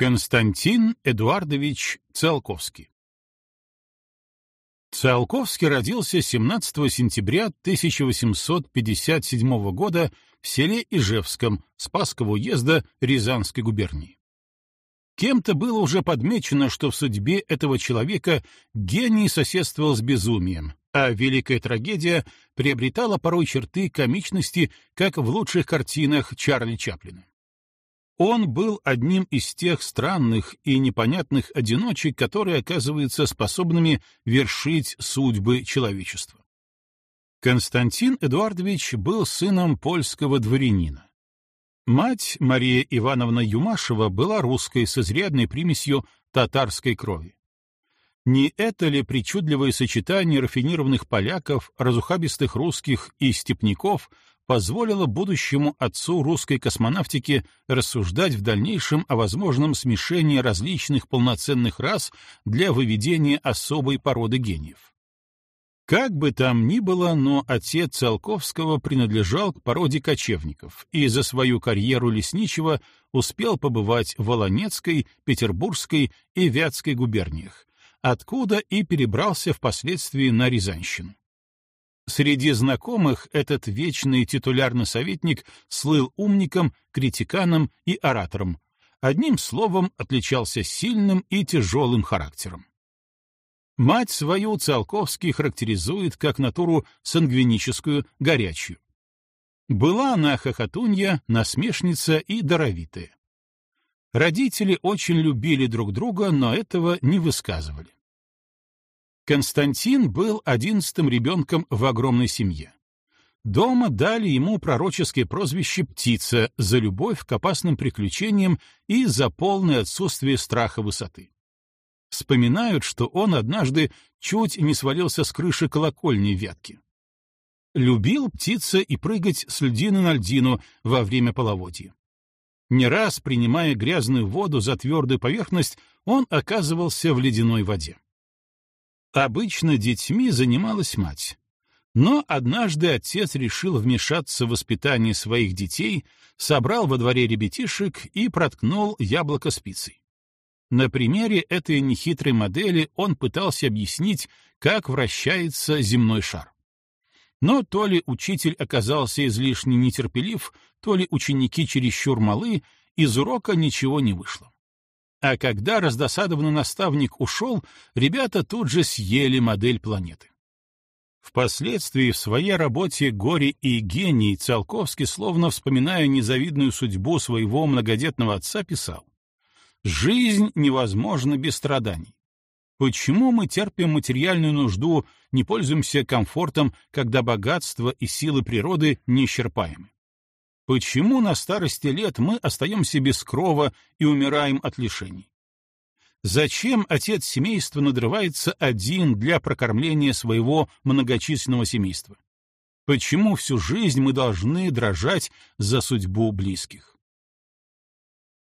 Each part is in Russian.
Константин Эдуардович Циолковский Циолковский родился 17 сентября 1857 года в селе Ижевском Спасского уезда Рязанской губернии. Кем-то было уже подмечено, что в судьбе этого человека гений соседствовал с безумием, а великая трагедия приобретала порой черты комичности, как в лучших картинах Чарли Чаплина. Он был одним из тех странных и непонятных одиночек, которые оказываются способными вершить судьбы человечества. Константин Эдуардович был сыном польского дворянина. Мать, Мария Ивановна Юмашева, была русской с изрядной примесью татарской крови. Не это ли причудливое сочетание рафинированных поляков, разухабистых русских и степняков позволило будущему отцу русской космонавтики рассуждать в дальнейшем о возможном смешении различных полноценных рас для выведения особой породы гениев. Как бы там ни было, но отец Циолковского принадлежал к породе кочевников и за свою карьеру лесничего успел побывать в Волонецкой, Петербургской и Вятской губерниях, откуда и перебрался впоследствии на Рязанщину. Среди знакомых этот вечный титулярный советник слыл умником, критиканом и оратором. Одним словом, отличался сильным и тяжелым характером. Мать свою Циолковский характеризует как натуру сангвиническую, горячую. Была она хохотунья, насмешница и даровитая. Родители очень любили друг друга, но этого не высказывали. Константин был одиннадцатым ребенком в огромной семье. Дома дали ему пророческое прозвище «птица» за любовь к опасным приключениям и за полное отсутствие страха высоты. Вспоминают, что он однажды чуть не свалился с крыши колокольни ветки. Любил птица и прыгать с льдины на льдину во время половодья. Не раз, принимая грязную воду за твердую поверхность, он оказывался в ледяной воде. Обычно детьми занималась мать. Но однажды отец решил вмешаться в воспитание своих детей, собрал во дворе ребятишек и проткнул яблоко спицей. На примере этой нехитрой модели он пытался объяснить, как вращается земной шар. Но то ли учитель оказался излишне нетерпелив, то ли ученики чересчур малы, из урока ничего не вышло. А когда раздосадованный наставник ушел, ребята тут же съели модель планеты. Впоследствии в своей работе «Горе и гений» Циолковский, словно вспоминая незавидную судьбу своего многодетного отца, писал «Жизнь невозможна без страданий. Почему мы терпим материальную нужду, не пользуемся комфортом, когда богатство и силы природы неисчерпаемы? Почему на старости лет мы остаемся без крова и умираем от лишений? Зачем отец семейства надрывается один для прокормления своего многочисленного семейства? Почему всю жизнь мы должны дрожать за судьбу близких?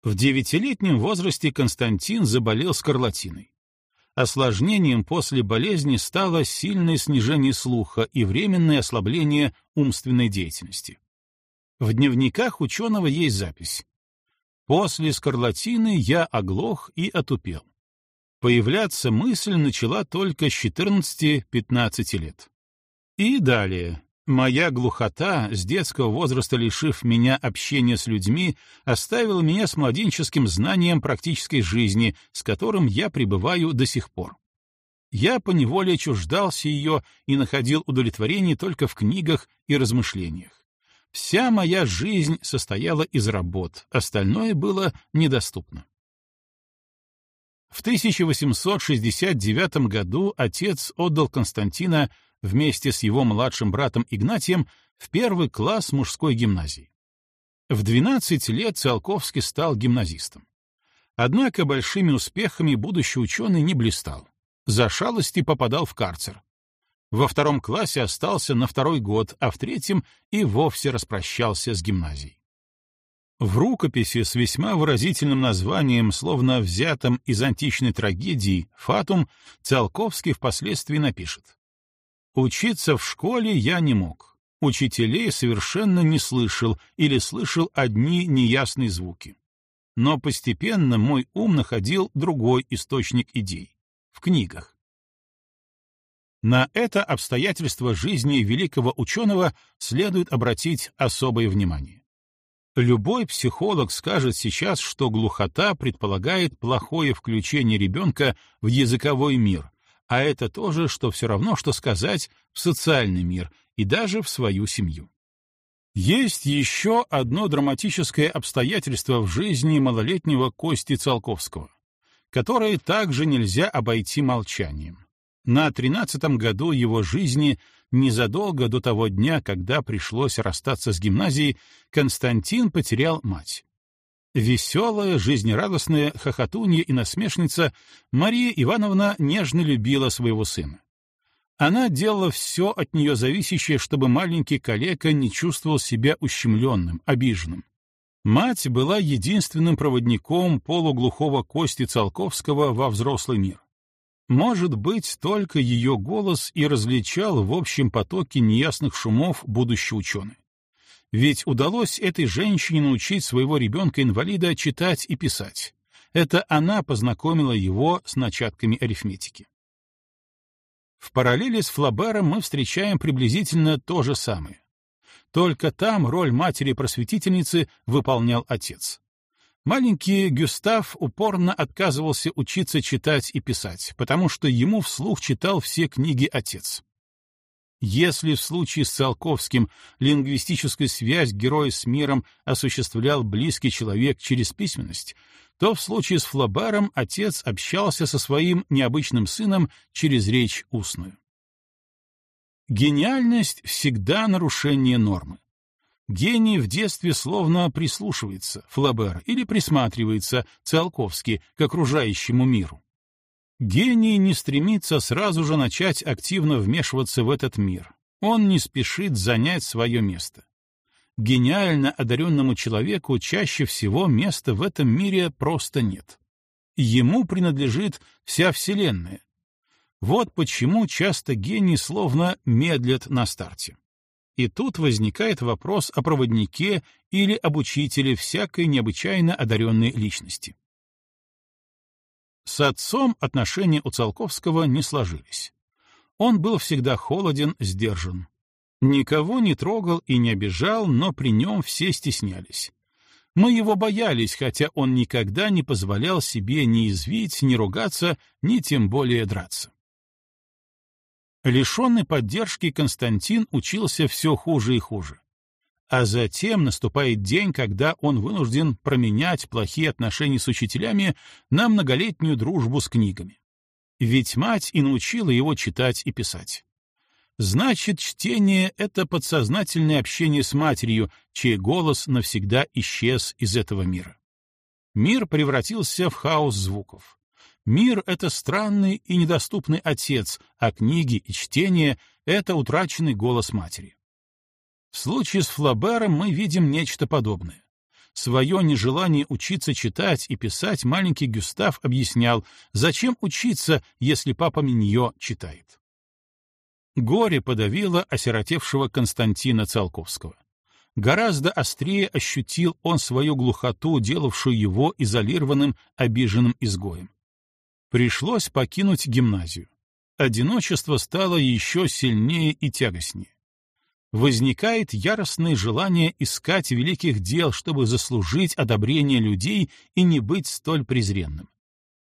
В девятилетнем возрасте Константин заболел скарлатиной. Осложнением после болезни стало сильное снижение слуха и временное ослабление умственной деятельности. В дневниках ученого есть запись. После скарлатины я оглох и отупел. Появляться мысль начала только с 14-15 лет. И далее. Моя глухота, с детского возраста лишив меня общения с людьми, оставила меня с младенческим знанием практической жизни, с которым я пребываю до сих пор. Я поневоле чуждался ее и находил удовлетворение только в книгах и размышлениях. Вся моя жизнь состояла из работ, остальное было недоступно. В 1869 году отец отдал Константина вместе с его младшим братом Игнатием в первый класс мужской гимназии. В 12 лет Циолковский стал гимназистом. Однако большими успехами будущий ученый не блистал. За шалости попадал в карцер. Во втором классе остался на второй год, а в третьем и вовсе распрощался с гимназией. В рукописи с весьма выразительным названием, словно взятым из античной трагедии, «Фатум», Циолковский впоследствии напишет. «Учиться в школе я не мог. Учителей совершенно не слышал или слышал одни неясные звуки. но постепенно мой ум находил другой источник идей — в книгах. На это обстоятельство жизни великого ученого следует обратить особое внимание. Любой психолог скажет сейчас, что глухота предполагает плохое включение ребенка в языковой мир, а это то же, что все равно, что сказать в социальный мир и даже в свою семью. Есть еще одно драматическое обстоятельство в жизни малолетнего Кости Циолковского, которое также нельзя обойти молчанием. На тринадцатом году его жизни, незадолго до того дня, когда пришлось расстаться с гимназией, Константин потерял мать. Веселая, жизнерадостная, хохотунья и насмешница, Мария Ивановна нежно любила своего сына. Она делала все от нее зависящее, чтобы маленький калека не чувствовал себя ущемленным, обиженным. Мать была единственным проводником полуглухого Кости Циолковского во взрослый мир. Может быть, только ее голос и различал в общем потоке неясных шумов будущий ученый. Ведь удалось этой женщине научить своего ребенка-инвалида читать и писать. Это она познакомила его с начатками арифметики. В параллели с Флабером мы встречаем приблизительно то же самое. Только там роль матери-просветительницы выполнял отец. Маленький Гюстав упорно отказывался учиться читать и писать, потому что ему вслух читал все книги отец. Если в случае с Циолковским лингвистическую связь героя с миром осуществлял близкий человек через письменность, то в случае с Флабаром отец общался со своим необычным сыном через речь устную. Гениальность всегда нарушение нормы. Гений в детстве словно прислушивается, Флабер, или присматривается, Циолковский, к окружающему миру. Гений не стремится сразу же начать активно вмешиваться в этот мир. Он не спешит занять свое место. Гениально одаренному человеку чаще всего места в этом мире просто нет. Ему принадлежит вся Вселенная. Вот почему часто гении словно медлят на старте. И тут возникает вопрос о проводнике или об учителе всякой необычайно одаренной личности. С отцом отношения у Циолковского не сложились. Он был всегда холоден, сдержан. Никого не трогал и не обижал, но при нем все стеснялись. Мы его боялись, хотя он никогда не позволял себе ни извить, ни ругаться, ни тем более драться. Лишенный поддержки Константин учился все хуже и хуже. А затем наступает день, когда он вынужден променять плохие отношения с учителями на многолетнюю дружбу с книгами. Ведь мать и научила его читать и писать. Значит, чтение — это подсознательное общение с матерью, чей голос навсегда исчез из этого мира. Мир превратился в хаос звуков. Мир — это странный и недоступный отец, а книги и чтение — это утраченный голос матери. В случае с Флабером мы видим нечто подобное. Свое нежелание учиться читать и писать маленький Гюстав объяснял, зачем учиться, если папа Миньо читает. Горе подавило осиротевшего Константина Циолковского. Гораздо острее ощутил он свою глухоту, делавшую его изолированным, обиженным изгоем. Пришлось покинуть гимназию. Одиночество стало еще сильнее и тягостнее. Возникает яростное желание искать великих дел, чтобы заслужить одобрение людей и не быть столь презренным.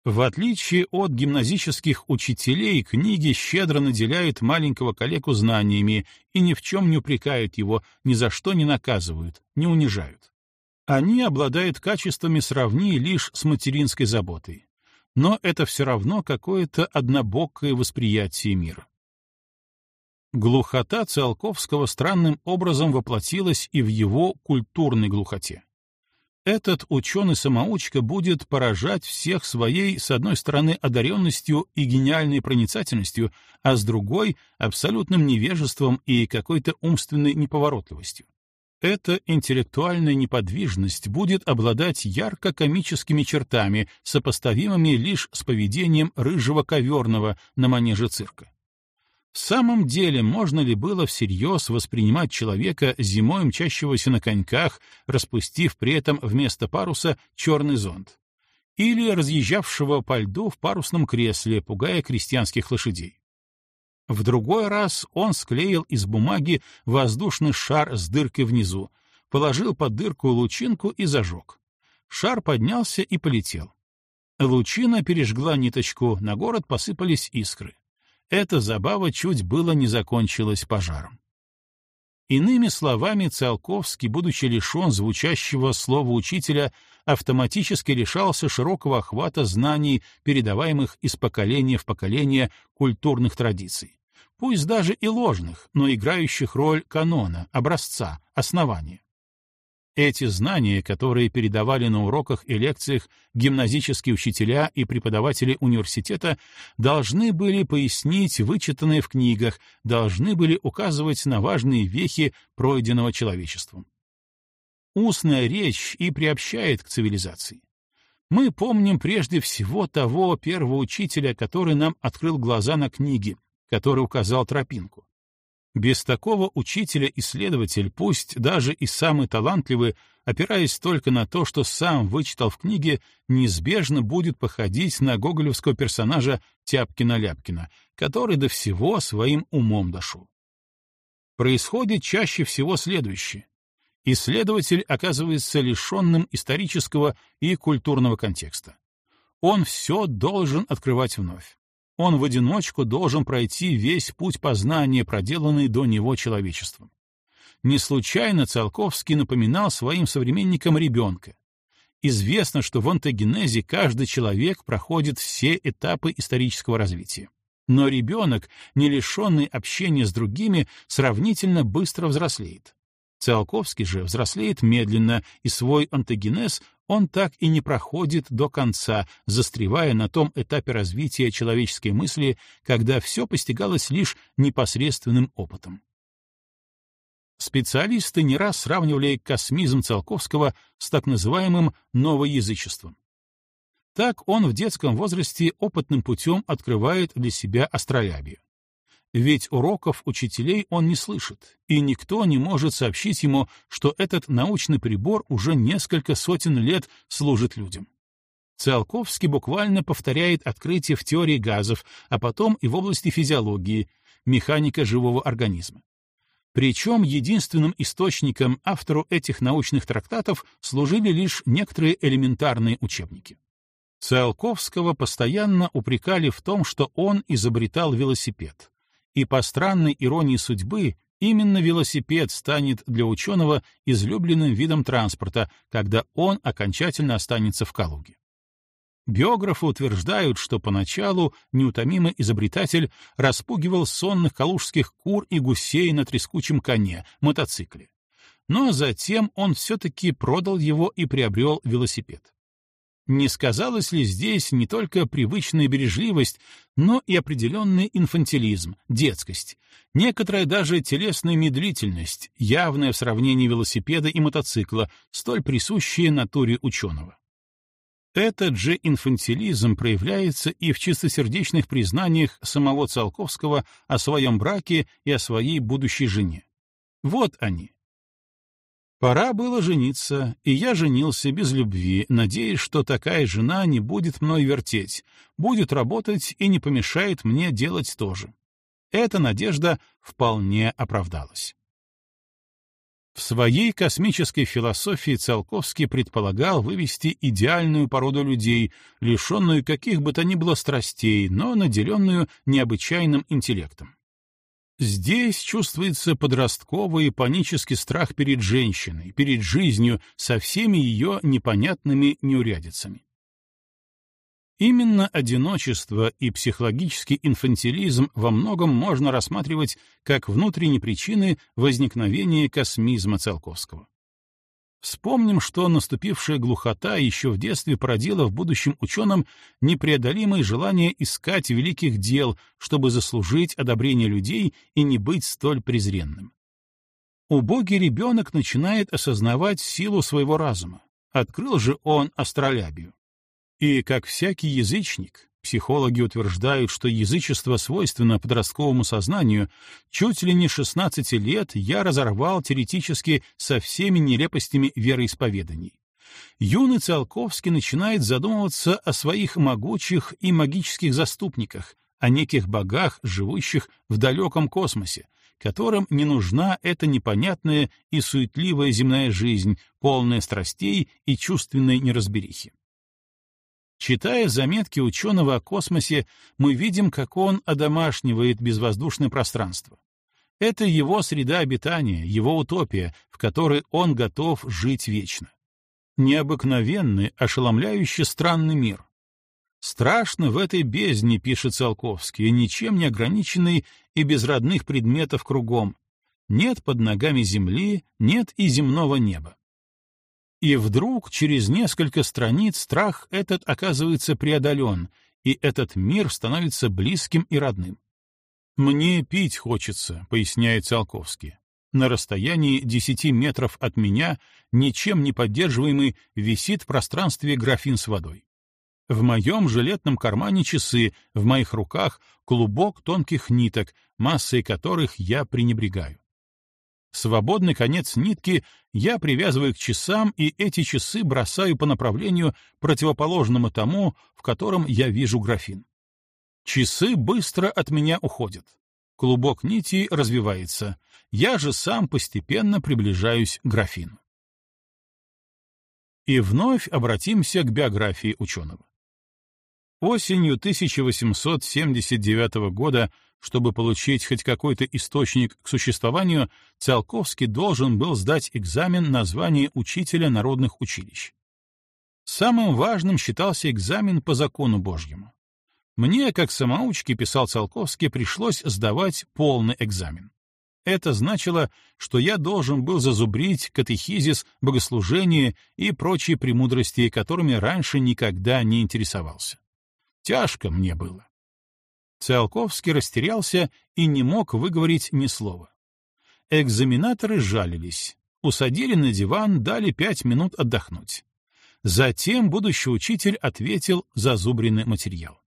В отличие от гимназических учителей, книги щедро наделяют маленького коллегу знаниями и ни в чем не упрекают его, ни за что не наказывают, не унижают. Они обладают качествами сравни лишь с материнской заботой но это все равно какое-то однобокое восприятие мира. Глухота Циолковского странным образом воплотилась и в его культурной глухоте. Этот ученый-самоучка будет поражать всех своей, с одной стороны, одаренностью и гениальной проницательностью, а с другой — абсолютным невежеством и какой-то умственной неповоротливостью. Эта интеллектуальная неподвижность будет обладать ярко-комическими чертами, сопоставимыми лишь с поведением рыжего коверного на манеже цирка. В самом деле, можно ли было всерьез воспринимать человека, зимой мчащегося на коньках, распустив при этом вместо паруса черный зонт? Или разъезжавшего по льду в парусном кресле, пугая крестьянских лошадей? В другой раз он склеил из бумаги воздушный шар с дыркой внизу, положил под дырку лучинку и зажег. Шар поднялся и полетел. Лучина пережгла ниточку, на город посыпались искры эта забава чуть было не закончилась пожаром. Иными словами, Циолковский, будучи лишен звучащего слова учителя, автоматически лишался широкого охвата знаний, передаваемых из поколения в поколение культурных традиций, пусть даже и ложных, но играющих роль канона, образца, основания. Эти знания, которые передавали на уроках и лекциях гимназические учителя и преподаватели университета, должны были пояснить вычитанное в книгах, должны были указывать на важные вехи пройденного человечеством. Устная речь и приобщает к цивилизации. Мы помним прежде всего того первого учителя, который нам открыл глаза на книги, который указал тропинку. Без такого учителя-исследователь, пусть даже и самый талантливый, опираясь только на то, что сам вычитал в книге, неизбежно будет походить на гоголевского персонажа Тяпкина-Ляпкина, который до всего своим умом дошел. Происходит чаще всего следующее. Исследователь оказывается лишенным исторического и культурного контекста. Он все должен открывать вновь он в одиночку должен пройти весь путь познания, проделанный до него человечеством. Не случайно Циолковский напоминал своим современникам ребенка. Известно, что в онтогенезе каждый человек проходит все этапы исторического развития. Но ребенок, не лишенный общения с другими, сравнительно быстро взрослеет. Циолковский же взрослеет медленно, и свой онтогенез он так и не проходит до конца, застревая на том этапе развития человеческой мысли, когда все постигалось лишь непосредственным опытом. Специалисты не раз сравнивали космизм Циолковского с так называемым новоязычеством. Так он в детском возрасте опытным путем открывает для себя астролябию. Ведь уроков учителей он не слышит, и никто не может сообщить ему, что этот научный прибор уже несколько сотен лет служит людям. Циолковский буквально повторяет открытие в теории газов, а потом и в области физиологии, механика живого организма. Причем единственным источником автору этих научных трактатов служили лишь некоторые элементарные учебники. Циолковского постоянно упрекали в том, что он изобретал велосипед, и по странной иронии судьбы именно велосипед станет для ученого излюбленным видом транспорта, когда он окончательно останется в Калуге. Биографы утверждают, что поначалу неутомимый изобретатель распугивал сонных калужских кур и гусей на трескучем коне, мотоцикле. Но затем он все-таки продал его и приобрел велосипед. Не сказалось ли здесь не только привычная бережливость, но и определенный инфантилизм, детскость, некоторая даже телесная медлительность, явная в сравнении велосипеда и мотоцикла, столь присущая натуре ученого? Этот же инфантилизм проявляется и в чистосердечных признаниях самого Циолковского о своем браке и о своей будущей жене. Вот они, Пора было жениться, и я женился без любви, надеясь, что такая жена не будет мной вертеть, будет работать и не помешает мне делать то же. Эта надежда вполне оправдалась. В своей космической философии Циолковский предполагал вывести идеальную породу людей, лишенную каких бы то ни было страстей, но наделенную необычайным интеллектом. Здесь чувствуется подростковый панический страх перед женщиной, перед жизнью со всеми ее непонятными неурядицами. Именно одиночество и психологический инфантилизм во многом можно рассматривать как внутренние причины возникновения космизма Циолковского. Вспомним, что наступившая глухота еще в детстве породила в будущем ученом непреодолимое желание искать великих дел, чтобы заслужить одобрение людей и не быть столь презренным. Убогий ребенок начинает осознавать силу своего разума. Открыл же он астролябию. И, как всякий язычник, Психологи утверждают, что язычество свойственно подростковому сознанию. Чуть ли не 16 лет я разорвал теоретически со всеми нелепостями вероисповеданий. Юный Циолковский начинает задумываться о своих могучих и магических заступниках, о неких богах, живущих в далеком космосе, которым не нужна эта непонятная и суетливая земная жизнь, полная страстей и чувственной неразберихи. Читая заметки ученого о космосе, мы видим, как он одомашнивает безвоздушное пространство. Это его среда обитания, его утопия, в которой он готов жить вечно. Необыкновенный, ошеломляющий странный мир. Страшно в этой бездне, пишет Циолковский, ничем не ограниченный и без родных предметов кругом. Нет под ногами земли, нет и земного неба. И вдруг через несколько страниц страх этот оказывается преодолен, и этот мир становится близким и родным. «Мне пить хочется», — поясняет Циолковский. На расстоянии десяти метров от меня, ничем не поддерживаемый, висит в пространстве графин с водой. В моем жилетном кармане часы, в моих руках клубок тонких ниток, массой которых я пренебрегаю. Свободный конец нитки я привязываю к часам, и эти часы бросаю по направлению, противоположному тому, в котором я вижу графин. Часы быстро от меня уходят. Клубок нити развивается. Я же сам постепенно приближаюсь к графину. И вновь обратимся к биографии ученого. Осенью 1879 года чтобы получить хоть какой-то источник к существованию, Циолковский должен был сдать экзамен на звание учителя народных училищ. Самым важным считался экзамен по закону Божьему. Мне, как самоучке, писал Циолковский, пришлось сдавать полный экзамен. Это значило, что я должен был зазубрить катехизис, богослужение и прочие премудрости, которыми раньше никогда не интересовался. Тяжко мне было. Циолковский растерялся и не мог выговорить ни слова. Экзаменаторы жалились, усадили на диван, дали пять минут отдохнуть. Затем будущий учитель ответил зазубренный материал.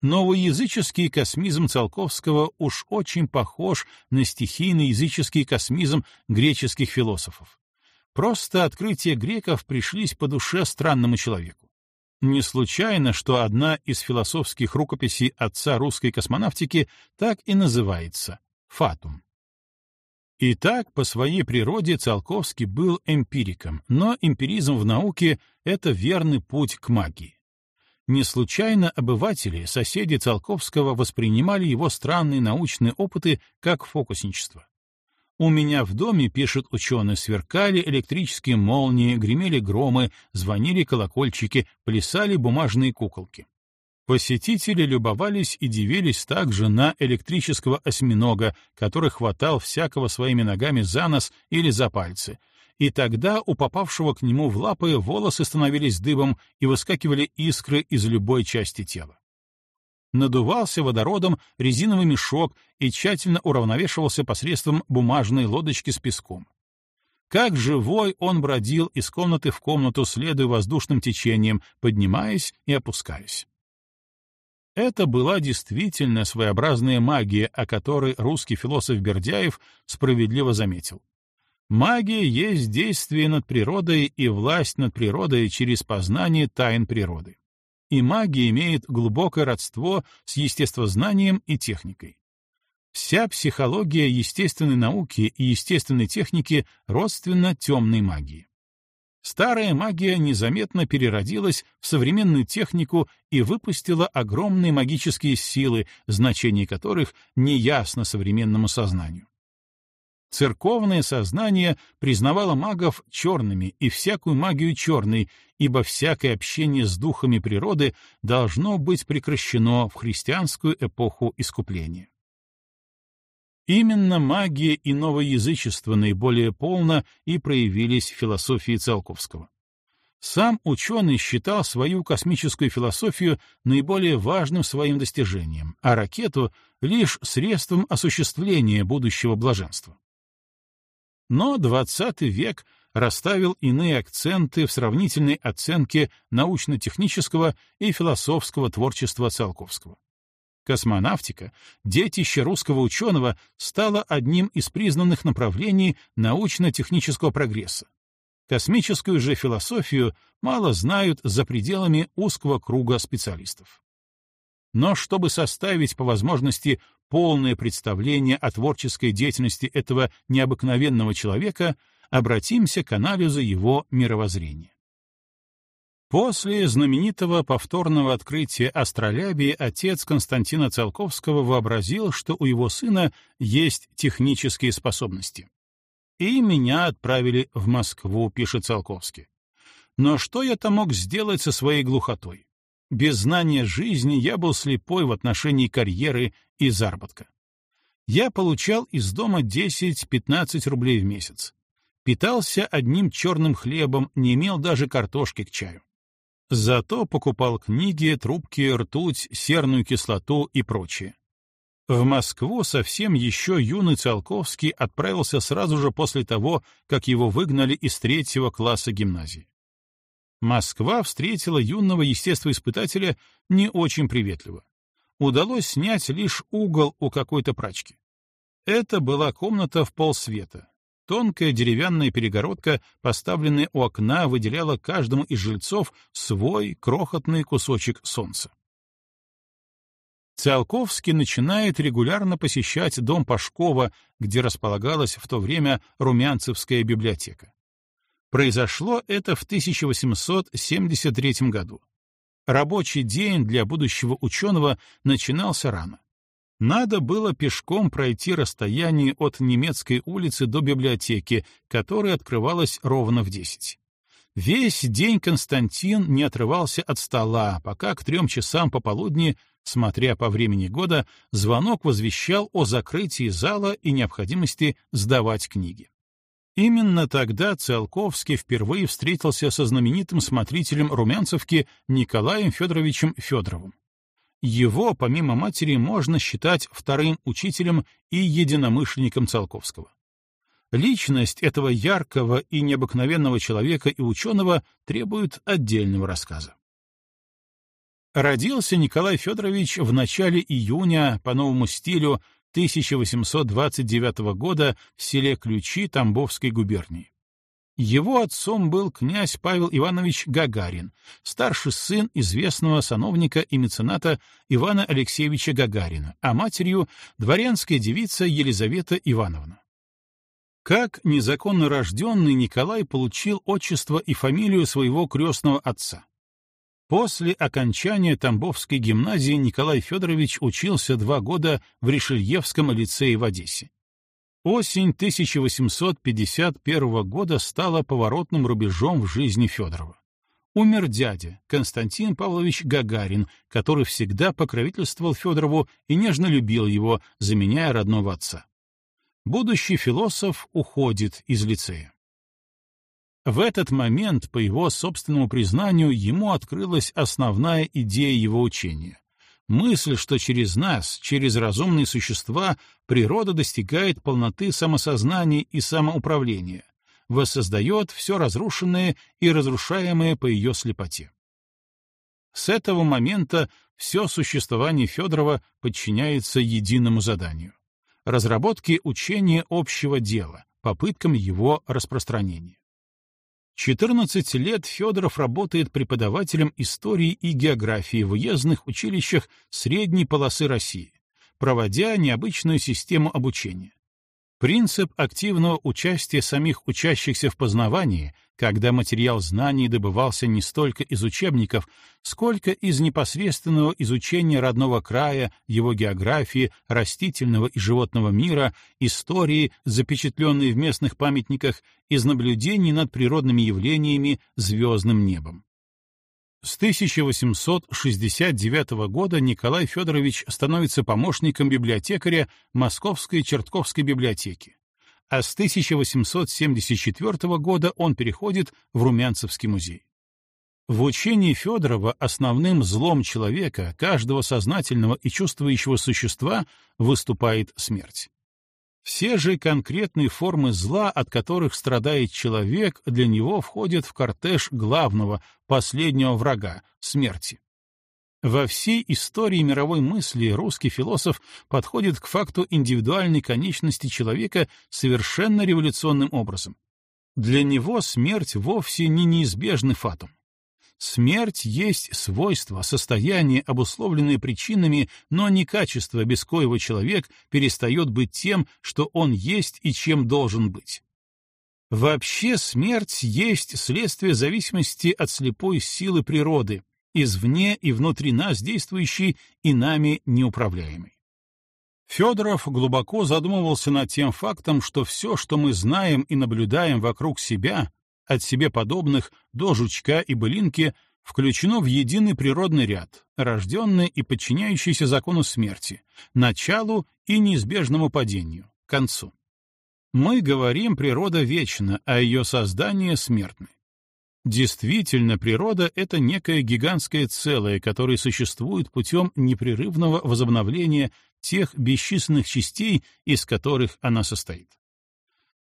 Новоязыческий космизм Циолковского уж очень похож на стихийный языческий космизм греческих философов. Просто открытия греков пришлись по душе странному человеку. Не случайно, что одна из философских рукописей отца русской космонавтики так и называется «Фатум». Итак, по своей природе Циолковский был эмпириком, но эмпиризм в науке — это верный путь к магии. Не случайно обыватели, соседи Циолковского воспринимали его странные научные опыты как фокусничество. У меня в доме, пишет ученый, сверкали электрические молнии, гремели громы, звонили колокольчики, плясали бумажные куколки. Посетители любовались и дивились также на электрического осьминога, который хватал всякого своими ногами за нос или за пальцы. И тогда у попавшего к нему в лапы волосы становились дыбом и выскакивали искры из любой части тела надувался водородом резиновый мешок и тщательно уравновешивался посредством бумажной лодочки с песком. Как живой он бродил из комнаты в комнату, следуя воздушным течением, поднимаясь и опускаясь. Это была действительно своеобразная магия, о которой русский философ Бердяев справедливо заметил. Магия есть действие над природой и власть над природой через познание тайн природы и магия имеет глубокое родство с естествознанием и техникой. Вся психология естественной науки и естественной техники родственна темной магии. Старая магия незаметно переродилась в современную технику и выпустила огромные магические силы, значение которых неясно современному сознанию. Церковное сознание признавало магов черными и всякую магию черной, ибо всякое общение с духами природы должно быть прекращено в христианскую эпоху искупления. Именно магия и новоязычество наиболее полно и проявились в философии Циолковского. Сам ученый считал свою космическую философию наиболее важным своим достижением, а ракету — лишь средством осуществления будущего блаженства. Но XX век расставил иные акценты в сравнительной оценке научно-технического и философского творчества Циолковского. Космонавтика, детище русского ученого, стала одним из признанных направлений научно-технического прогресса. Космическую же философию мало знают за пределами узкого круга специалистов. Но чтобы составить по возможности полное представление о творческой деятельности этого необыкновенного человека, обратимся к анализу его мировоззрения. После знаменитого повторного открытия астролябии отец Константина Циолковского вообразил, что у его сына есть технические способности. «И меня отправили в Москву», — пишет Циолковский. «Но что я там мог сделать со своей глухотой? Без знания жизни я был слепой в отношении карьеры и заработка. Я получал из дома 10-15 рублей в месяц. Питался одним черным хлебом, не имел даже картошки к чаю. Зато покупал книги, трубки, ртуть, серную кислоту и прочее. В Москву совсем еще юный Циолковский отправился сразу же после того, как его выгнали из третьего класса гимназии. Москва встретила юного естествоиспытателя не очень приветливо. Удалось снять лишь угол у какой-то прачки. Это была комната в полсвета. Тонкая деревянная перегородка, поставленная у окна, выделяла каждому из жильцов свой крохотный кусочек солнца. Циолковский начинает регулярно посещать дом Пашкова, где располагалась в то время Румянцевская библиотека. Произошло это в 1873 году. Рабочий день для будущего ученого начинался рано. Надо было пешком пройти расстояние от немецкой улицы до библиотеки, которая открывалась ровно в десять. Весь день Константин не отрывался от стола, пока к трем часам пополудни, смотря по времени года, звонок возвещал о закрытии зала и необходимости сдавать книги. Именно тогда Циолковский впервые встретился со знаменитым смотрителем Румянцевки Николаем Федоровичем Федоровым. Его, помимо матери, можно считать вторым учителем и единомышленником Циолковского. Личность этого яркого и необыкновенного человека и ученого требует отдельного рассказа. Родился Николай Федорович в начале июня по новому стилю 1829 года в селе Ключи Тамбовской губернии. Его отцом был князь Павел Иванович Гагарин, старший сын известного сановника и мецената Ивана Алексеевича Гагарина, а матерью — дворянская девица Елизавета Ивановна. Как незаконно рожденный Николай получил отчество и фамилию своего крестного отца. После окончания Тамбовской гимназии Николай Федорович учился два года в Ришельевском лицее в Одессе. Осень 1851 года стала поворотным рубежом в жизни Федорова. Умер дядя, Константин Павлович Гагарин, который всегда покровительствовал Федорову и нежно любил его, заменяя родного отца. Будущий философ уходит из лицея. В этот момент, по его собственному признанию, ему открылась основная идея его учения. Мысль, что через нас, через разумные существа, природа достигает полноты самосознания и самоуправления, воссоздает все разрушенное и разрушаемое по ее слепоте. С этого момента все существование Федорова подчиняется единому заданию — разработке учения общего дела, попыткам его распространения. 14 лет Федоров работает преподавателем истории и географии в уездных училищах средней полосы России, проводя необычную систему обучения. Принцип активного участия самих учащихся в познавании, когда материал знаний добывался не столько из учебников, сколько из непосредственного изучения родного края, его географии, растительного и животного мира, истории, запечатленной в местных памятниках, из наблюдений над природными явлениями, звездным небом. С 1869 года Николай Федорович становится помощником библиотекаря Московской Чертковской библиотеки, а с 1874 года он переходит в Румянцевский музей. В учении Федорова основным злом человека, каждого сознательного и чувствующего существа, выступает смерть. Все же конкретные формы зла, от которых страдает человек, для него входят в кортеж главного, последнего врага — смерти. Во всей истории мировой мысли русский философ подходит к факту индивидуальной конечности человека совершенно революционным образом. Для него смерть вовсе не неизбежный фатум. Смерть есть свойство, состояние, обусловленное причинами, но не качество, без коего человек перестает быть тем, что он есть и чем должен быть. Вообще смерть есть следствие зависимости от слепой силы природы, извне и внутри нас действующей и нами неуправляемой. Федоров глубоко задумывался над тем фактом, что все, что мы знаем и наблюдаем вокруг себя, от себе подобных до жучка и былинки включено в единый природный ряд, рожденный и подчиняющийся закону смерти, началу и неизбежному падению, концу. Мы говорим, природа вечна, а ее создание смертны. Действительно, природа — это некое гигантское целое, которое существует путем непрерывного возобновления тех бесчисленных частей, из которых она состоит.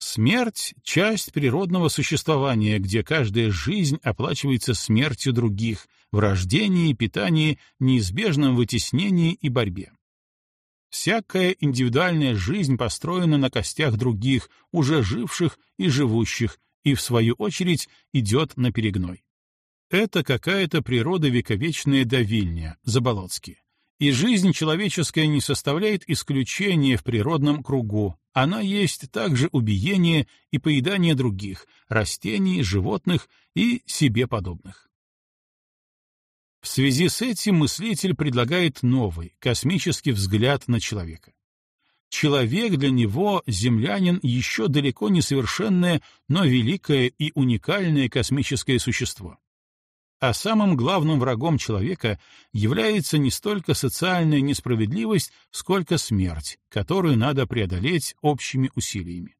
Смерть — часть природного существования, где каждая жизнь оплачивается смертью других, в рождении, питании, неизбежном вытеснении и борьбе. Всякая индивидуальная жизнь построена на костях других, уже живших и живущих, и, в свою очередь, идет на перегной. Это какая-то природа вековечная давильня, Заболоцкий. И жизнь человеческая не составляет исключения в природном кругу, она есть также убиение и поедание других, растений, животных и себе подобных. В связи с этим мыслитель предлагает новый, космический взгляд на человека. Человек для него, землянин, еще далеко не совершенное, но великое и уникальное космическое существо. А самым главным врагом человека является не столько социальная несправедливость, сколько смерть, которую надо преодолеть общими усилиями.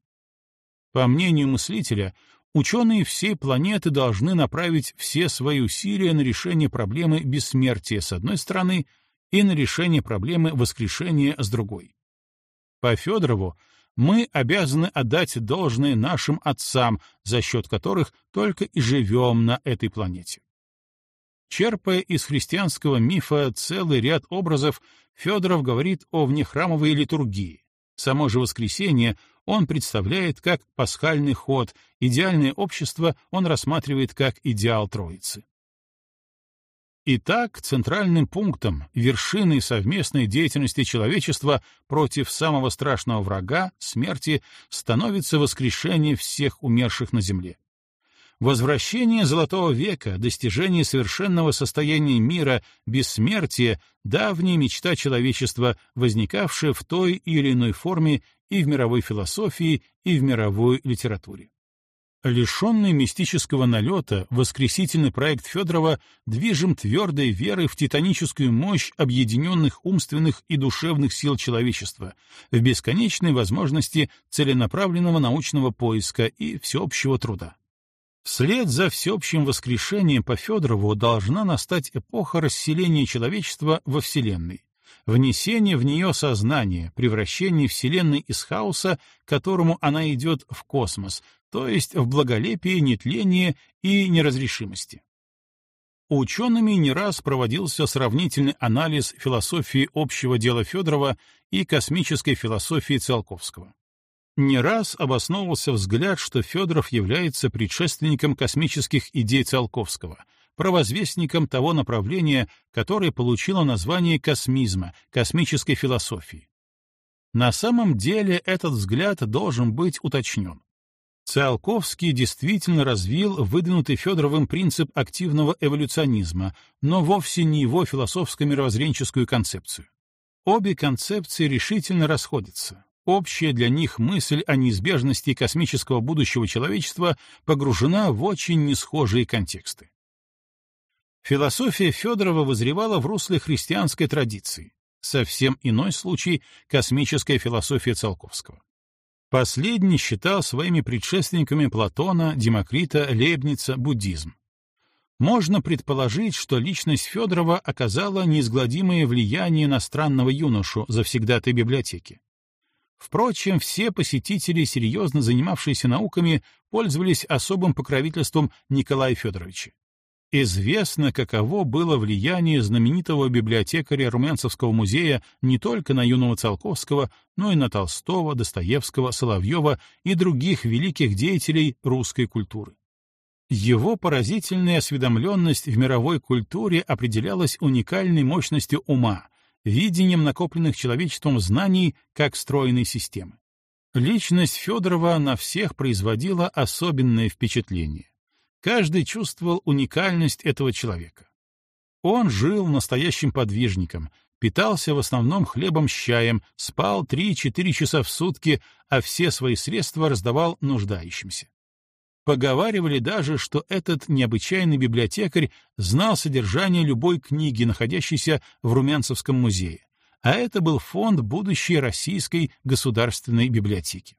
По мнению мыслителя, ученые всей планеты должны направить все свои усилия на решение проблемы бессмертия с одной стороны и на решение проблемы воскрешения с другой. По Федорову мы обязаны отдать должное нашим отцам, за счет которых только и живем на этой планете. Черпая из христианского мифа целый ряд образов, Федоров говорит о внехрамовой литургии. Само же воскресенье он представляет как пасхальный ход, идеальное общество он рассматривает как идеал Троицы. Итак, центральным пунктом, вершиной совместной деятельности человечества против самого страшного врага, смерти, становится воскрешение всех умерших на земле. Возвращение Золотого века, достижение совершенного состояния мира, бессмертие — давняя мечта человечества, возникавшая в той или иной форме и в мировой философии, и в мировой литературе. Лишенный мистического налета, воскресительный проект Федорова движим твердой верой в титаническую мощь объединенных умственных и душевных сил человечества, в бесконечной возможности целенаправленного научного поиска и всеобщего труда. Вслед за всеобщим воскрешением по Федорову должна настать эпоха расселения человечества во Вселенной, внесение в нее сознания, превращение Вселенной из хаоса, к которому она идет в космос, то есть в благолепие, нетление и неразрешимости. Учеными не раз проводился сравнительный анализ философии общего дела Федорова и космической философии Циолковского. Не раз обосновывался взгляд, что Федоров является предшественником космических идей Циолковского, провозвестником того направления, которое получило название космизма, космической философии. На самом деле этот взгляд должен быть уточнен. Циолковский действительно развил выдвинутый Федоровым принцип активного эволюционизма, но вовсе не его философско-мировоззренческую концепцию. Обе концепции решительно расходятся. Общая для них мысль о неизбежности космического будущего человечества погружена в очень несхожие контексты. Философия Федорова возревала в русле христианской традиции, совсем иной случай — космическая философия Циолковского. Последний считал своими предшественниками Платона, Демокрита, Лейбница, буддизм. Можно предположить, что личность Федорова оказала неизгладимое влияние на странного юношу завсегдатой библиотеки. Впрочем, все посетители, серьезно занимавшиеся науками, пользовались особым покровительством Николая Федоровича. Известно, каково было влияние знаменитого библиотекаря Румянцевского музея не только на юного Циолковского, но и на Толстого, Достоевского, Соловьева и других великих деятелей русской культуры. Его поразительная осведомленность в мировой культуре определялась уникальной мощностью ума, видением накопленных человечеством знаний как стройной системы. Личность Федорова на всех производила особенное впечатление. Каждый чувствовал уникальность этого человека. Он жил настоящим подвижником, питался в основном хлебом с чаем, спал 3-4 часа в сутки, а все свои средства раздавал нуждающимся. Поговаривали даже, что этот необычайный библиотекарь знал содержание любой книги, находящейся в Румянцевском музее, а это был фонд будущей Российской государственной библиотеки.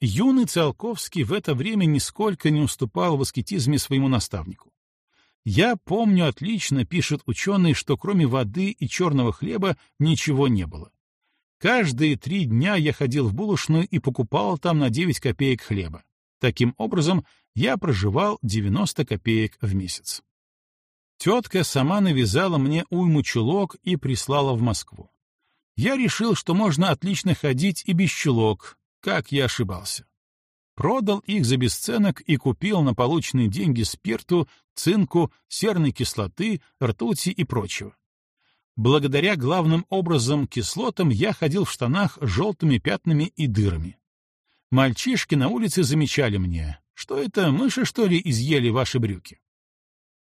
Юный Циолковский в это время нисколько не уступал в аскетизме своему наставнику. «Я помню отлично», — пишет ученый, что кроме воды и черного хлеба ничего не было. Каждые три дня я ходил в булочную и покупал там на 9 копеек хлеба. Таким образом, я проживал 90 копеек в месяц. Тетка сама навязала мне уйму чулок и прислала в Москву. Я решил, что можно отлично ходить и без чулок. Как я ошибался. Продал их за бесценок и купил на полученные деньги спирту, цинку, серной кислоты, ртути и прочего. Благодаря главным образом кислотам я ходил в штанах с желтыми пятнами и дырами. Мальчишки на улице замечали мне, что это мыши, что ли, изъели ваши брюки.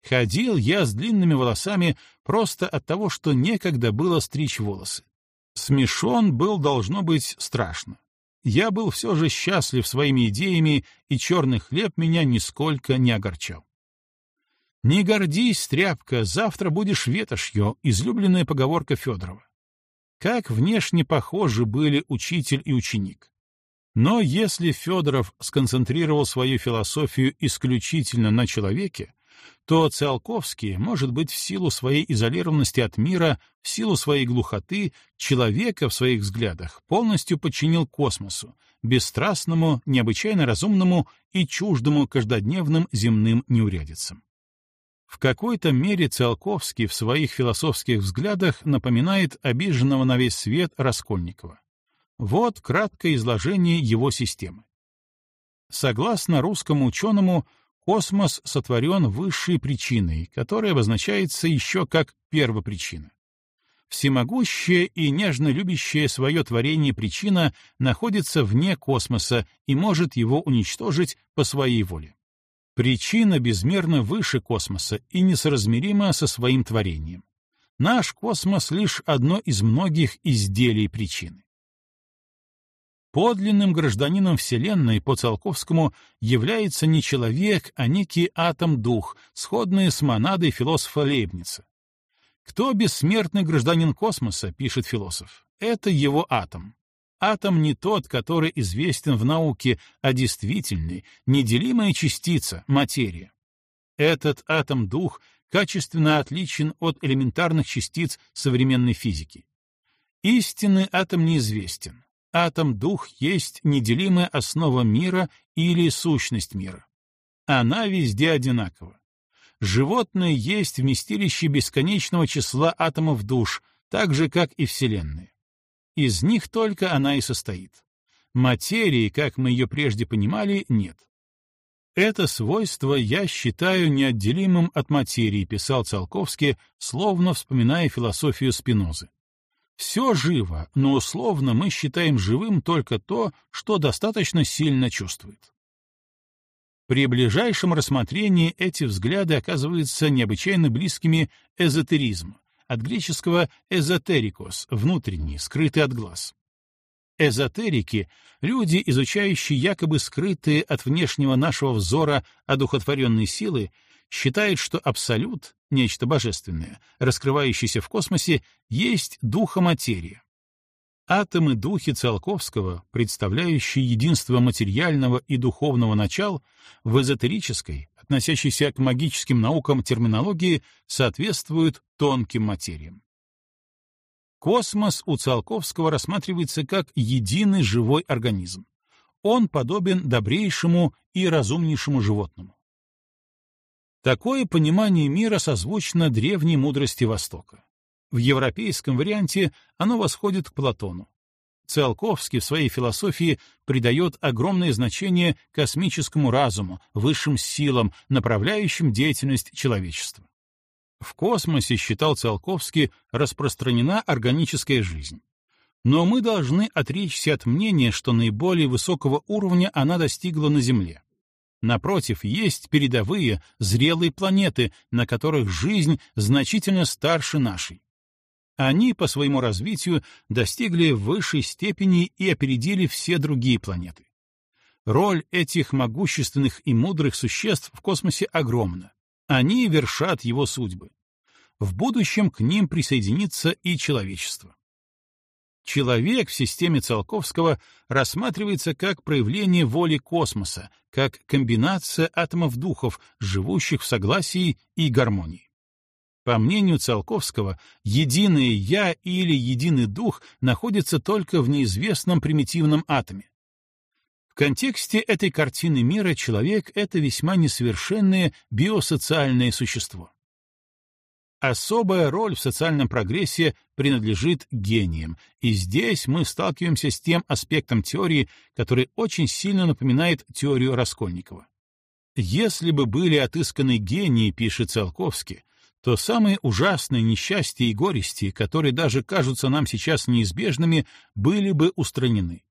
Ходил я с длинными волосами просто от того, что некогда было стричь волосы. Смешон был, должно быть, страшно. Я был все же счастлив своими идеями, и черный хлеб меня нисколько не огорчал. «Не гордись, тряпка, завтра будешь ветошью», — излюбленная поговорка Федорова. Как внешне похожи были учитель и ученик. Но если Федоров сконцентрировал свою философию исключительно на человеке, то Циолковский, может быть, в силу своей изолированности от мира, в силу своей глухоты, человека в своих взглядах полностью подчинил космосу, бесстрастному, необычайно разумному и чуждому каждодневным земным неурядицам. В какой-то мере Циолковский в своих философских взглядах напоминает обиженного на весь свет Раскольникова. Вот краткое изложение его системы. Согласно русскому ученому, космос сотворен высшей причиной, которая обозначается еще как первопричина. Всемогущая и нежно любящая свое творение причина находится вне космоса и может его уничтожить по своей воле. Причина безмерно выше космоса и несоразмерима со своим творением. Наш космос — лишь одно из многих изделий причины. Подлинным гражданином Вселенной по Циолковскому является не человек, а некий атом-дух, сходный с монадой философа Лейбница. Кто бессмертный гражданин космоса, пишет философ, это его атом. Атом не тот, который известен в науке, а действительный, неделимая частица, материя. Этот атом-дух качественно отличен от элементарных частиц современной физики. Истинный атом неизвестен, атом-дух есть неделимая основа мира или сущность мира. Она везде одинакова. Животное есть вместилище бесконечного числа атомов душ, так же, как и Вселенная. Из них только она и состоит. Материи, как мы ее прежде понимали, нет. Это свойство я считаю неотделимым от материи, писал Циолковский, словно вспоминая философию Спинозы. Все живо, но условно мы считаем живым только то, что достаточно сильно чувствует. При ближайшем рассмотрении эти взгляды оказываются необычайно близкими эзотеризму, от греческого «эзотерикос» — внутренний, скрытый от глаз. Эзотерики — люди, изучающие якобы скрытые от внешнего нашего взора одухотворенные силы, считают, что абсолют, нечто божественное, раскрывающееся в космосе, есть духоматерия. Атомы-духи Циолковского, представляющие единство материального и духовного начал, в эзотерической, относящейся к магическим наукам терминологии, соответствуют тонким материям. Космос у Циолковского рассматривается как единый живой организм. Он подобен добрейшему и разумнейшему животному. Такое понимание мира созвучно древней мудрости Востока. В европейском варианте оно восходит к Платону. Циолковский в своей философии придает огромное значение космическому разуму, высшим силам, направляющим деятельность человечества. В космосе, считал Циолковский, распространена органическая жизнь. Но мы должны отречься от мнения, что наиболее высокого уровня она достигла на Земле. Напротив, есть передовые, зрелые планеты, на которых жизнь значительно старше нашей. Они по своему развитию достигли высшей степени и опередили все другие планеты. Роль этих могущественных и мудрых существ в космосе огромна. Они вершат его судьбы. В будущем к ним присоединится и человечество. Человек в системе Циолковского рассматривается как проявление воли космоса, как комбинация атомов духов, живущих в согласии и гармонии. По мнению Циолковского, единое «я» или единый дух находится только в неизвестном примитивном атоме. В контексте этой картины мира человек — это весьма несовершенное биосоциальное существо. Особая роль в социальном прогрессе принадлежит гениям, и здесь мы сталкиваемся с тем аспектом теории, который очень сильно напоминает теорию Раскольникова. Если бы были отысканы гении, пишет Циолковский, то самые ужасные несчастья и горести, которые даже кажутся нам сейчас неизбежными, были бы устранены.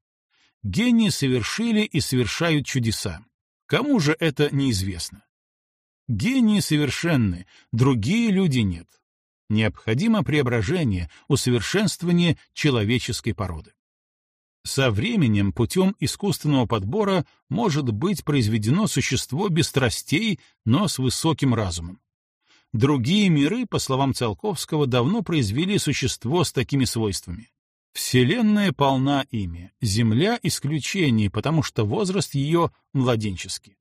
Гении совершили и совершают чудеса. Кому же это неизвестно? Гении совершенны, другие люди нет. Необходимо преображение, усовершенствование человеческой породы. Со временем путем искусственного подбора может быть произведено существо без страстей, но с высоким разумом. Другие миры, по словам Циолковского, давно произвели существо с такими свойствами. Вселенная полна ими, Земля — исключение, потому что возраст ее младенческий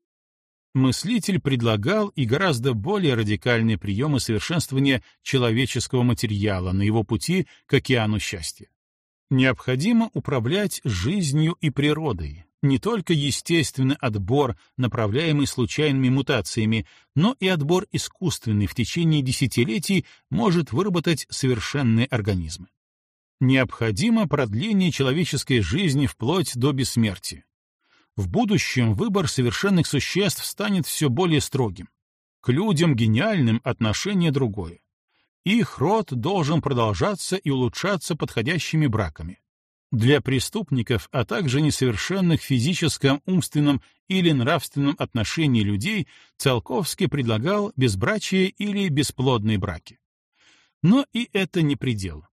мыслитель предлагал и гораздо более радикальные приемы совершенствования человеческого материала на его пути к океану счастья. Необходимо управлять жизнью и природой, не только естественный отбор, направляемый случайными мутациями, но и отбор искусственный в течение десятилетий может выработать совершенные организмы. Необходимо продление человеческой жизни вплоть до бессмертия. В будущем выбор совершенных существ станет все более строгим. К людям гениальным отношение другое. Их род должен продолжаться и улучшаться подходящими браками. Для преступников, а также несовершенных в физическом, умственном или нравственном отношении людей Циолковский предлагал безбрачие или бесплодные браки. Но и это не предел.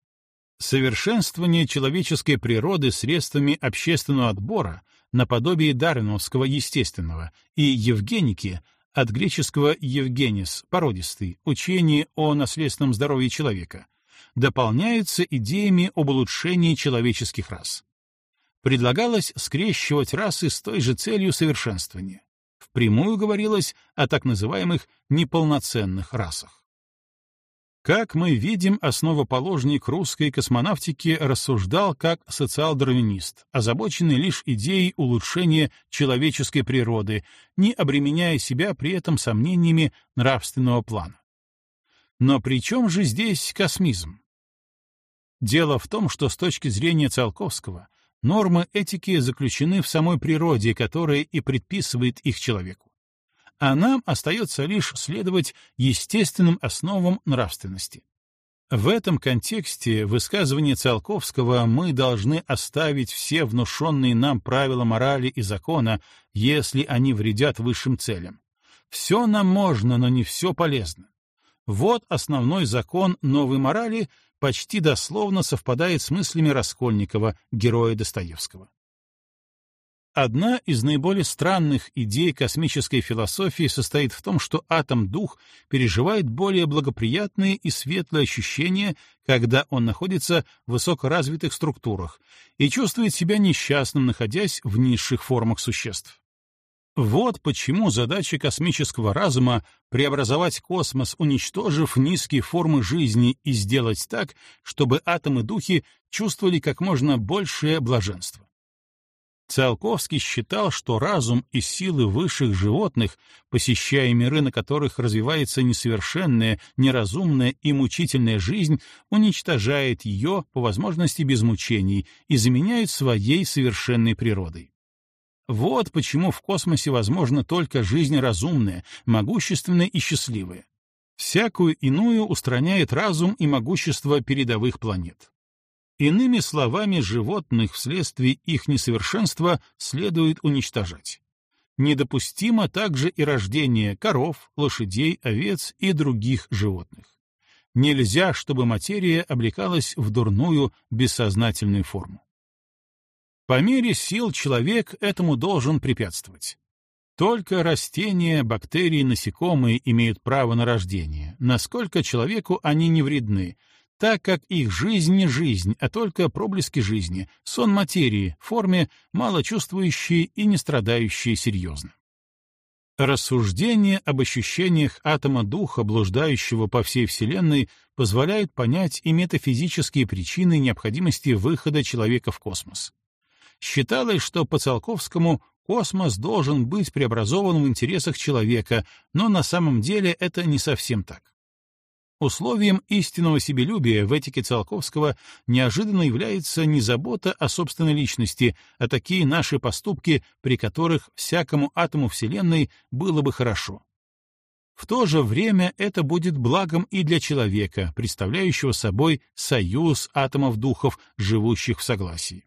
Совершенствование человеческой природы средствами общественного отбора наподобие дарвиновского естественного, и евгеники от греческого «евгенис» — породистый, учение о наследственном здоровье человека, дополняются идеями об улучшении человеческих рас. Предлагалось скрещивать расы с той же целью совершенствования. Впрямую говорилось о так называемых неполноценных расах. Как мы видим, основоположник русской космонавтики рассуждал как социал-дарвинист, озабоченный лишь идеей улучшения человеческой природы, не обременяя себя при этом сомнениями нравственного плана. Но при чем же здесь космизм? Дело в том, что с точки зрения Циолковского нормы этики заключены в самой природе, которая и предписывает их человеку а нам остается лишь следовать естественным основам нравственности. В этом контексте высказывания Циолковского мы должны оставить все внушенные нам правила морали и закона, если они вредят высшим целям. Все нам можно, но не все полезно. Вот основной закон новой морали почти дословно совпадает с мыслями Раскольникова, героя Достоевского. Одна из наиболее странных идей космической философии состоит в том, что атом-дух переживает более благоприятные и светлые ощущения, когда он находится в высокоразвитых структурах и чувствует себя несчастным, находясь в низших формах существ. Вот почему задача космического разума — преобразовать космос, уничтожив низкие формы жизни и сделать так, чтобы атомы-духи чувствовали как можно большее блаженство. Циолковский считал, что разум и силы высших животных, посещая миры, на которых развивается несовершенная, неразумная и мучительная жизнь, уничтожает ее, по возможности без мучений, и заменяет своей совершенной природой. Вот почему в космосе возможна только жизнь разумная, могущественная и счастливая. Всякую иную устраняет разум и могущество передовых планет. Иными словами, животных вследствие их несовершенства следует уничтожать. Недопустимо также и рождение коров, лошадей, овец и других животных. Нельзя, чтобы материя облекалась в дурную, бессознательную форму. По мере сил человек этому должен препятствовать. Только растения, бактерии, насекомые имеют право на рождение, насколько человеку они не вредны, так как их жизнь не жизнь, а только проблески жизни, сон материи, форме, мало чувствующие и не страдающие серьезно. Рассуждение об ощущениях атома духа, блуждающего по всей Вселенной, позволяет понять и метафизические причины необходимости выхода человека в космос. Считалось, что по Циолковскому космос должен быть преобразован в интересах человека, но на самом деле это не совсем так. Условием истинного себелюбия в этике Циолковского неожиданно является не забота о собственной личности, а такие наши поступки, при которых всякому атому Вселенной было бы хорошо. В то же время это будет благом и для человека, представляющего собой союз атомов духов, живущих в согласии.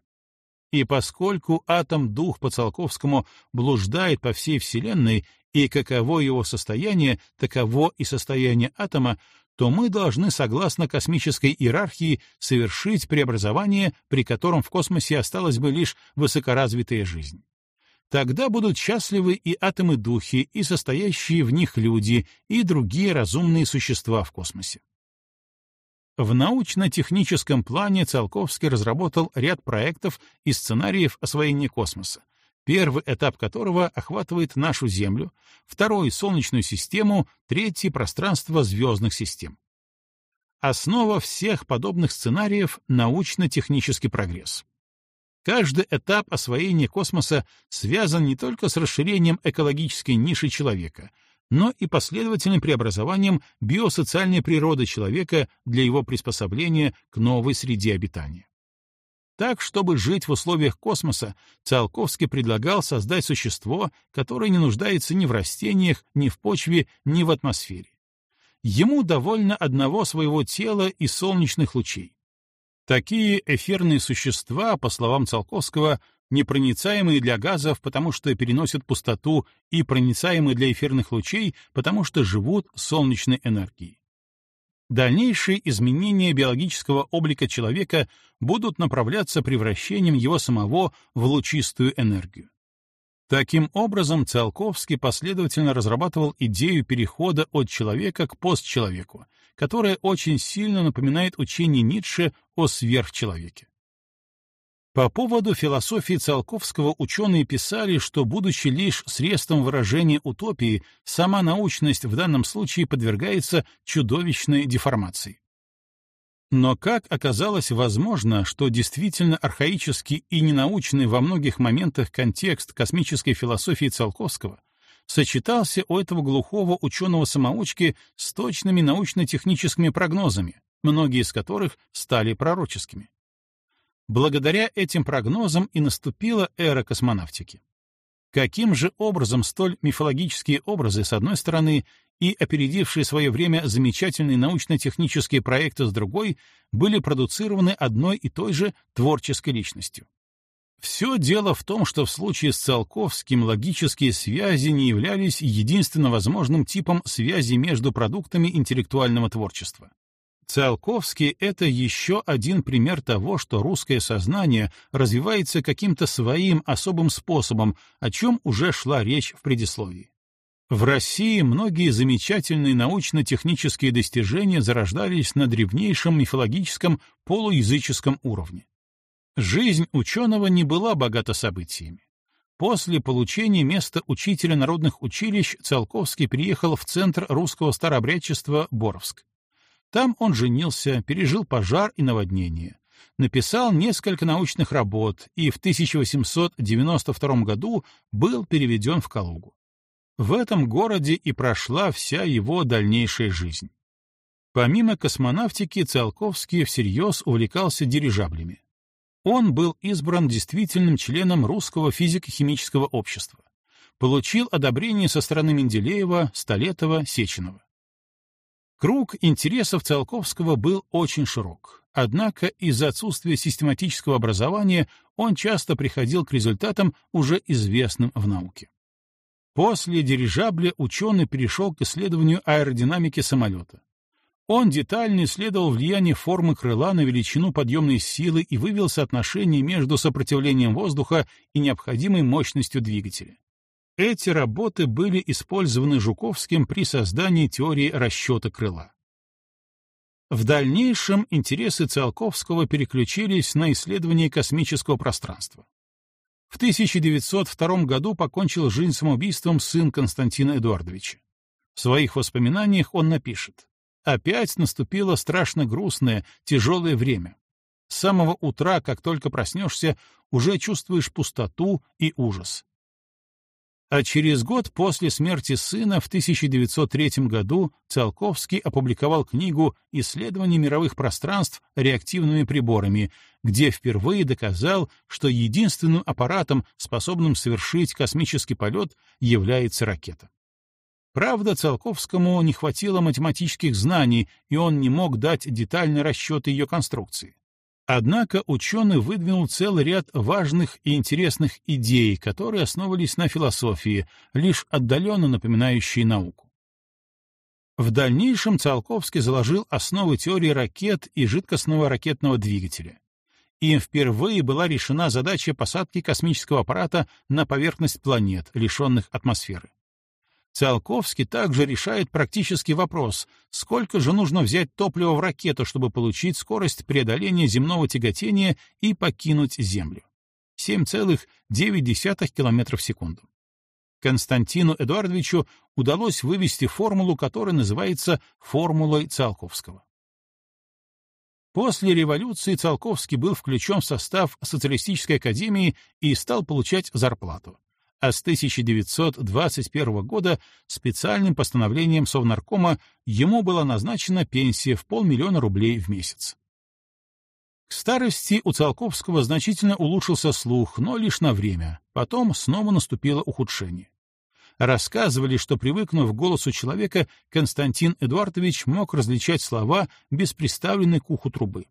И поскольку атом-дух по Циолковскому блуждает по всей Вселенной, и каково его состояние, таково и состояние атома, то мы должны, согласно космической иерархии, совершить преобразование, при котором в космосе осталась бы лишь высокоразвитая жизнь. Тогда будут счастливы и атомы-духи, и состоящие в них люди, и другие разумные существа в космосе. В научно-техническом плане Циолковский разработал ряд проектов и сценариев освоения космоса, первый этап которого охватывает нашу Землю, второй — Солнечную систему, третий — пространство звездных систем. Основа всех подобных сценариев — научно-технический прогресс. Каждый этап освоения космоса связан не только с расширением экологической ниши человека — но и последовательным преобразованием биосоциальной природы человека для его приспособления к новой среде обитания. Так, чтобы жить в условиях космоса, Циолковский предлагал создать существо, которое не нуждается ни в растениях, ни в почве, ни в атмосфере. Ему довольно одного своего тела и солнечных лучей. Такие эфирные существа, по словам Циолковского, непроницаемые для газов, потому что переносят пустоту, и проницаемые для эфирных лучей, потому что живут солнечной энергией. Дальнейшие изменения биологического облика человека будут направляться превращением его самого в лучистую энергию. Таким образом, Циолковский последовательно разрабатывал идею перехода от человека к постчеловеку, которая очень сильно напоминает учение Ницше о сверхчеловеке. По поводу философии Циолковского ученые писали, что, будучи лишь средством выражения утопии, сама научность в данном случае подвергается чудовищной деформации. Но как оказалось возможно, что действительно архаический и ненаучный во многих моментах контекст космической философии Циолковского сочетался у этого глухого ученого-самоучки с точными научно-техническими прогнозами, многие из которых стали пророческими? Благодаря этим прогнозам и наступила эра космонавтики. Каким же образом столь мифологические образы, с одной стороны, и опередившие свое время замечательные научно-технические проекты с другой, были продуцированы одной и той же творческой личностью? Все дело в том, что в случае с Циолковским логические связи не являлись единственно возможным типом связи между продуктами интеллектуального творчества. Циолковский — это еще один пример того, что русское сознание развивается каким-то своим особым способом, о чем уже шла речь в предисловии. В России многие замечательные научно-технические достижения зарождались на древнейшем мифологическом полуязыческом уровне. Жизнь ученого не была богата событиями. После получения места учителя народных училищ Циолковский переехал в центр русского старообрядчества Боровск. Там он женился, пережил пожар и наводнение, написал несколько научных работ и в 1892 году был переведен в Калугу. В этом городе и прошла вся его дальнейшая жизнь. Помимо космонавтики, Циолковский всерьез увлекался дирижаблями. Он был избран действительным членом Русского физико-химического общества. Получил одобрение со стороны Менделеева, Столетова, Сеченова. Круг интересов Циолковского был очень широк, однако из-за отсутствия систематического образования он часто приходил к результатам, уже известным в науке. После дирижабля ученый перешел к исследованию аэродинамики самолета. Он детально исследовал влияние формы крыла на величину подъемной силы и вывел соотношение между сопротивлением воздуха и необходимой мощностью двигателя. Эти работы были использованы Жуковским при создании теории расчета крыла. В дальнейшем интересы Циолковского переключились на исследование космического пространства. В 1902 году покончил жизнь самоубийством сын Константина Эдуардовича. В своих воспоминаниях он напишет Опять наступило страшно грустное, тяжелое время. С самого утра, как только проснешься, уже чувствуешь пустоту и ужас. А через год после смерти сына в 1903 году Циолковский опубликовал книгу «Исследование мировых пространств реактивными приборами», где впервые доказал, что единственным аппаратом, способным совершить космический полет, является ракета. Правда, Циолковскому не хватило математических знаний, и он не мог дать детальный расчет ее конструкции. Однако ученый выдвинул целый ряд важных и интересных идей, которые основывались на философии, лишь отдаленно напоминающей науку. В дальнейшем Циолковский заложил основы теории ракет и жидкостного ракетного двигателя. Им впервые была решена задача посадки космического аппарата на поверхность планет, лишенных атмосферы. Циолковский также решает практический вопрос, сколько же нужно взять топлива в ракету, чтобы получить скорость преодоления земного тяготения и покинуть Землю. 7,9 км в секунду. Константину Эдуардовичу удалось вывести формулу, которая называется формулой Циолковского. После революции Циолковский был включен в состав Социалистической академии и стал получать зарплату а с 1921 года специальным постановлением Совнаркома ему была назначена пенсия в полмиллиона рублей в месяц. К старости у Циолковского значительно улучшился слух, но лишь на время, потом снова наступило ухудшение. Рассказывали, что, привыкнув к голосу человека, Константин Эдуардович мог различать слова без приставленной к уху трубы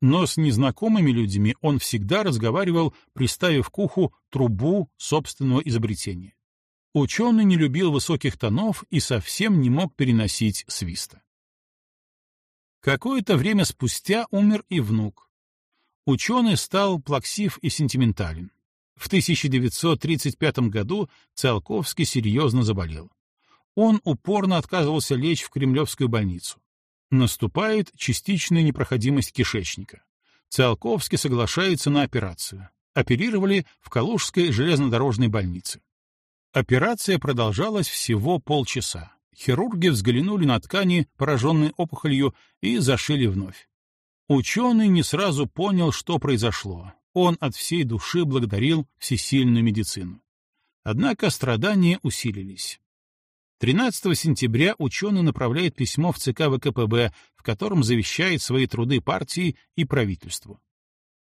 но с незнакомыми людьми он всегда разговаривал, приставив к уху трубу собственного изобретения. Ученый не любил высоких тонов и совсем не мог переносить свиста. Какое-то время спустя умер и внук. Ученый стал плаксив и сентиментален. В 1935 году Циолковский серьезно заболел. Он упорно отказывался лечь в Кремлевскую больницу. Наступает частичная непроходимость кишечника. Циолковский соглашается на операцию. Оперировали в Калужской железнодорожной больнице. Операция продолжалась всего полчаса. Хирурги взглянули на ткани, пораженные опухолью, и зашили вновь. Ученый не сразу понял, что произошло. Он от всей души благодарил всесильную медицину. Однако страдания усилились. 13 сентября ученый направляет письмо в ЦК ВКПБ, в котором завещает свои труды партии и правительству.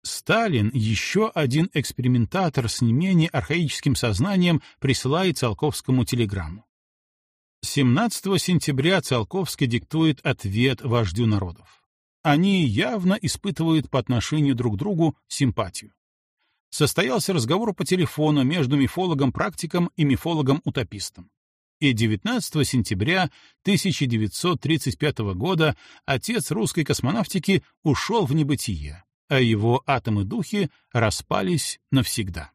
Сталин, еще один экспериментатор с не менее архаическим сознанием, присылает Циолковскому телеграмму. 17 сентября Циолковский диктует ответ вождю народов. Они явно испытывают по отношению друг к другу симпатию. Состоялся разговор по телефону между мифологом-практиком и мифологом-утопистом и 19 сентября 1935 года отец русской космонавтики ушел в небытие, а его атомы-духи распались навсегда.